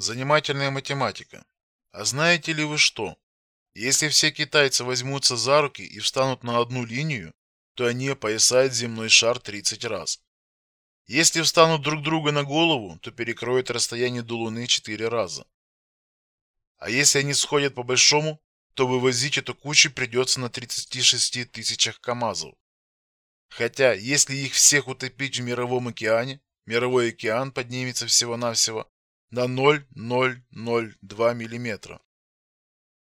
Занимательная математика. А знаете ли вы что? Если все китайцы возьмутся за руки и встанут на одну линию, то они опоясают земной шар 30 раз. Если встанут друг друга на голову, то перекроют расстояние до Луны 4 раза. А если они сходят по большому, то вывозить эту кучу придется на 36 тысячах КАМАЗов. Хотя, если их всех утопить в мировом океане, мировой океан поднимется всего-навсего на 0,002 мм.